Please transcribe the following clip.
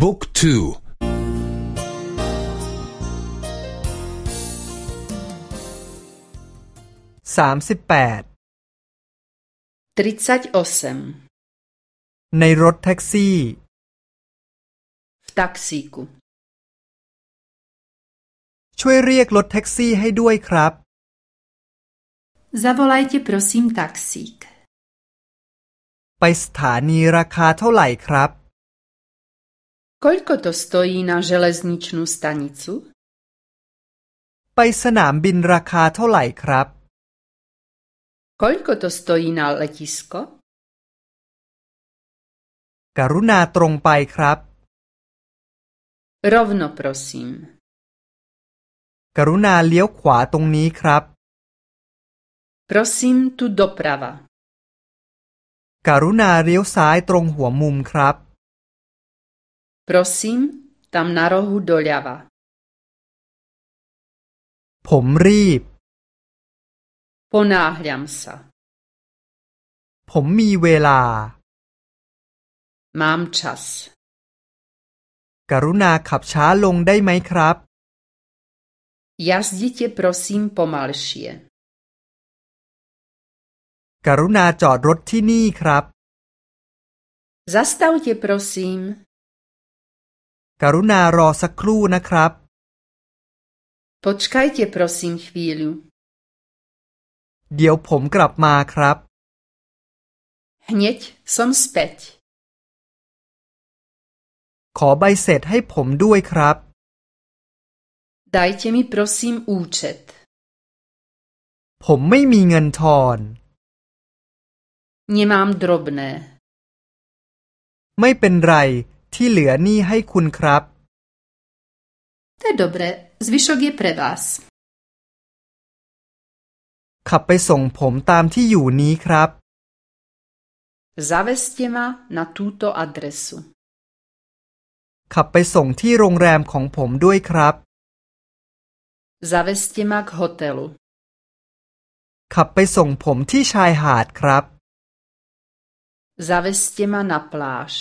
บุ๊กทูสามสิบแปดในรถแท็กซี่ v taxíku ช่วยเรียกรถแท็กซี่ให้ด้วยครับ Zavolajte prosím taxík ไปสถานีราคาเท่าไหร่ครับ Koľko to stojí na železničnú stanicu? ไปสนามบินราคาเท่าไหร่ครับ Koľko to stojí na letisko? กรุณาตรงไปครับ Rovno prosím. กรุณาเลี้ยวขวาตรงนี้ครับ Prosím tu doprava. กรุณาเลี้ยวซ้ายตรงหัวมุมครับ Prosím, tam na rohu doľava. ผมรีบ Ponáhľam sa. ผมมีเวลา Mám čas. กรุณาขับช้าลงได้ไหมครับ Jazdite prosím pomalšie. กรุณาจอดรถที่นี่ครับ Zastavte prosím. กรุณารอสักครู่นะครับ Počkajte prosím chvíľu. เดี๋ยวผมกลับมาครับ Hneď som späť. ขอใบเสร็จให้ผมด้วยครับ Dajte mi prosím účet. ผมไม่มีเงินทอน Nemám drobné. ไม่เป็นไร ที่เหลือนี่ให้คุณครับ To je dobré, zvyšok je pre vás. ขับไปส่งผมตามที่อยู่นี้ครับ Zavezte ma na túto adresu. ขับไปส่งที่โรงแรมของผมด้วยครับ Zavezte ma k hotelu. ขับไปส่งผมที่ชายหาดครับ Zavezte ma na pláž.